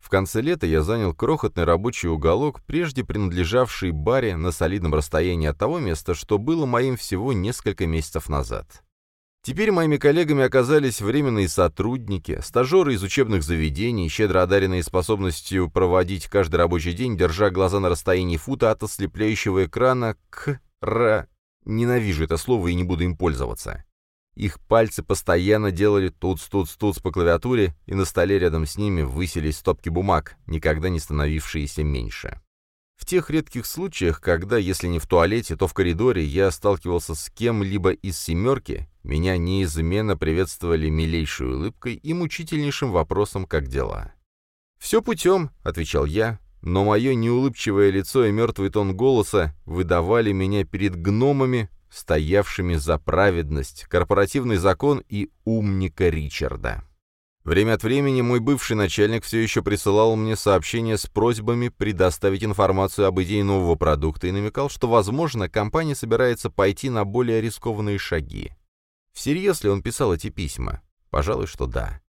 В конце лета я занял крохотный рабочий уголок, прежде принадлежавший баре на солидном расстоянии от того места, что было моим всего несколько месяцев назад. Теперь моими коллегами оказались временные сотрудники, стажеры из учебных заведений, щедро одаренные способностью проводить каждый рабочий день, держа глаза на расстоянии фута от ослепляющего экрана к. Ненавижу это слово и не буду им пользоваться. Их пальцы постоянно делали туц-туц-туц по клавиатуре, и на столе рядом с ними высились стопки бумаг, никогда не становившиеся меньше. В тех редких случаях, когда, если не в туалете, то в коридоре, я сталкивался с кем-либо из «семерки», меня неизменно приветствовали милейшей улыбкой и мучительнейшим вопросом «как дела?». «Все путем», — отвечал я, но мое неулыбчивое лицо и мертвый тон голоса выдавали меня перед гномами, стоявшими за праведность, корпоративный закон и умника Ричарда. Время от времени мой бывший начальник все еще присылал мне сообщения с просьбами предоставить информацию об идее нового продукта и намекал, что, возможно, компания собирается пойти на более рискованные шаги. Всерьез ли он писал эти письма? Пожалуй, что да.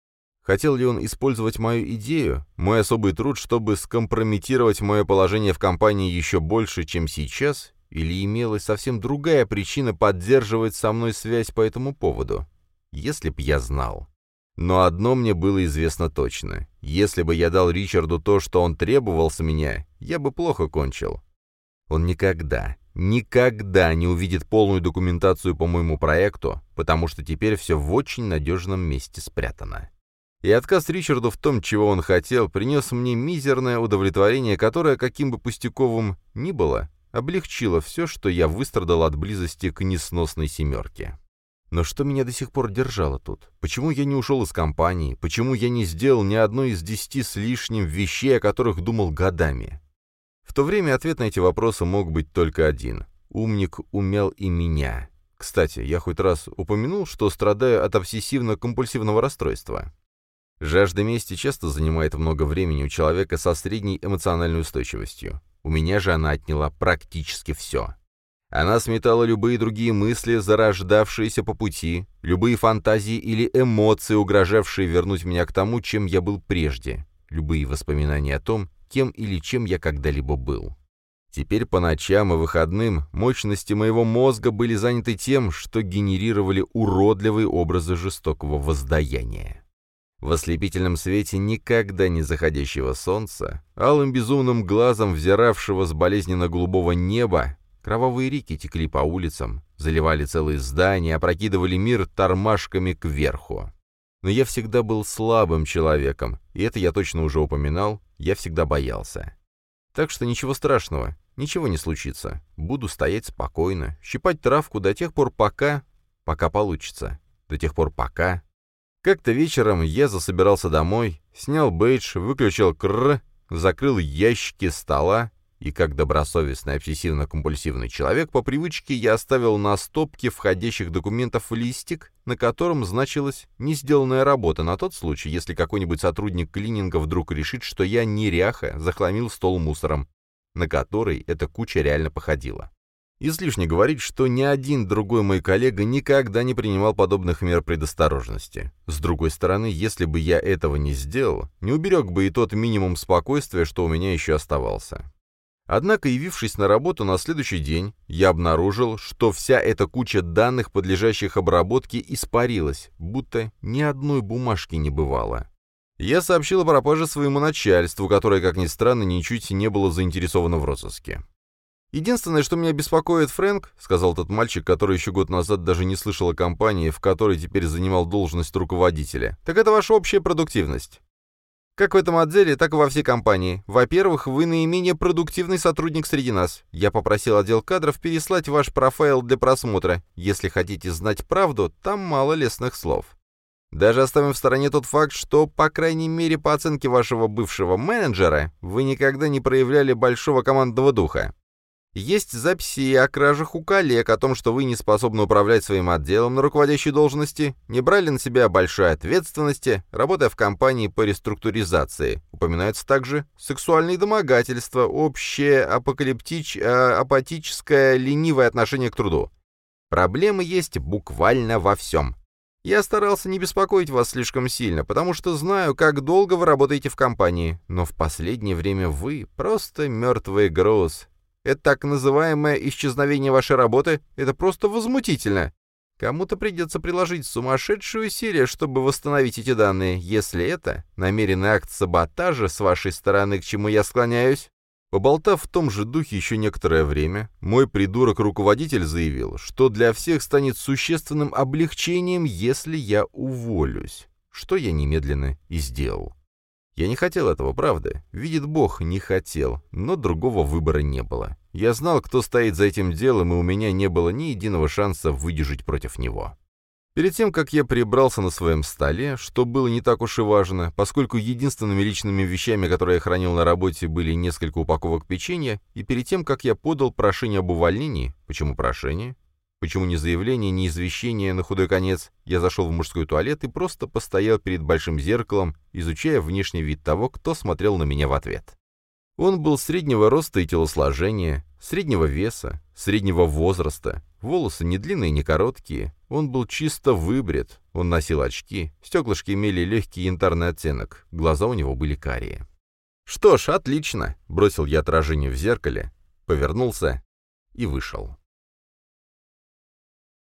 Хотел ли он использовать мою идею, мой особый труд, чтобы скомпрометировать мое положение в компании еще больше, чем сейчас, или имелась совсем другая причина поддерживать со мной связь по этому поводу? Если б я знал. Но одно мне было известно точно. Если бы я дал Ричарду то, что он требовал с меня, я бы плохо кончил. Он никогда, никогда не увидит полную документацию по моему проекту, потому что теперь все в очень надежном месте спрятано. И отказ Ричарду в том, чего он хотел, принес мне мизерное удовлетворение, которое, каким бы пустяковым ни было, облегчило все, что я выстрадал от близости к несносной семерке. Но что меня до сих пор держало тут? Почему я не ушел из компании? Почему я не сделал ни одной из десяти с лишним вещей, о которых думал годами? В то время ответ на эти вопросы мог быть только один. Умник умел и меня. Кстати, я хоть раз упомянул, что страдаю от обсессивно-компульсивного расстройства. Жажда мести часто занимает много времени у человека со средней эмоциональной устойчивостью. У меня же она отняла практически все. Она сметала любые другие мысли, зарождавшиеся по пути, любые фантазии или эмоции, угрожавшие вернуть меня к тому, чем я был прежде, любые воспоминания о том, кем или чем я когда-либо был. Теперь по ночам и выходным мощности моего мозга были заняты тем, что генерировали уродливые образы жестокого воздаяния. В ослепительном свете никогда не заходящего солнца, алым безумным глазом взиравшего с болезненно-голубого неба, Кровавые реки текли по улицам, заливали целые здания, опрокидывали мир тормашками кверху. Но я всегда был слабым человеком, и это я точно уже упоминал, я всегда боялся. Так что ничего страшного, ничего не случится. Буду стоять спокойно, щипать травку до тех пор, пока... Пока получится. До тех пор, пока... Как-то вечером я засобирался домой, снял бейдж, выключил кр, закрыл ящики стола и как добросовестный обсессивно-компульсивный человек, по привычке я оставил на стопке входящих документов листик, на котором значилась не сделанная работа на тот случай, если какой-нибудь сотрудник клининга вдруг решит, что я неряха захламил стол мусором, на который эта куча реально походила. Излишне говорить, что ни один другой мой коллега никогда не принимал подобных мер предосторожности. С другой стороны, если бы я этого не сделал, не уберег бы и тот минимум спокойствия, что у меня еще оставался. Однако, явившись на работу на следующий день, я обнаружил, что вся эта куча данных, подлежащих обработке, испарилась, будто ни одной бумажки не бывало. Я сообщил о пропаже своему начальству, которое, как ни странно, ничуть не было заинтересовано в розыске. «Единственное, что меня беспокоит, Фрэнк», — сказал тот мальчик, который еще год назад даже не слышал о компании, в которой теперь занимал должность руководителя, «так это ваша общая продуктивность. Как в этом отделе, так и во всей компании. Во-первых, вы наименее продуктивный сотрудник среди нас. Я попросил отдел кадров переслать ваш профайл для просмотра. Если хотите знать правду, там мало лестных слов. Даже оставим в стороне тот факт, что, по крайней мере, по оценке вашего бывшего менеджера, вы никогда не проявляли большого командного духа. Есть записи о кражах у коллег, о том, что вы не способны управлять своим отделом на руководящей должности, не брали на себя большой ответственности, работая в компании по реструктуризации. Упоминаются также сексуальные домогательства, общее апокалиптич... А, апатическое ленивое отношение к труду. Проблемы есть буквально во всем. Я старался не беспокоить вас слишком сильно, потому что знаю, как долго вы работаете в компании, но в последнее время вы просто мертвый груз. Это так называемое исчезновение вашей работы — это просто возмутительно. Кому-то придется приложить сумасшедшие усилия, чтобы восстановить эти данные, если это намеренный акт саботажа с вашей стороны, к чему я склоняюсь. Поболтав в том же духе еще некоторое время, мой придурок-руководитель заявил, что для всех станет существенным облегчением, если я уволюсь, что я немедленно и сделал. Я не хотел этого, правда. Видит Бог, не хотел, но другого выбора не было. Я знал, кто стоит за этим делом, и у меня не было ни единого шанса выдержать против него. Перед тем, как я прибрался на своем столе, что было не так уж и важно, поскольку единственными личными вещами, которые я хранил на работе, были несколько упаковок печенья, и перед тем, как я подал прошение об увольнении, почему прошение? Почему ни заявление, ни извещение на худой конец? Я зашел в мужской туалет и просто постоял перед большим зеркалом, изучая внешний вид того, кто смотрел на меня в ответ. Он был среднего роста и телосложения, среднего веса, среднего возраста, волосы не длинные, не короткие, он был чисто выбрит, он носил очки, стеклышки имели легкий янтарный оттенок, глаза у него были карие. «Что ж, отлично!» — бросил я отражение в зеркале, повернулся и вышел.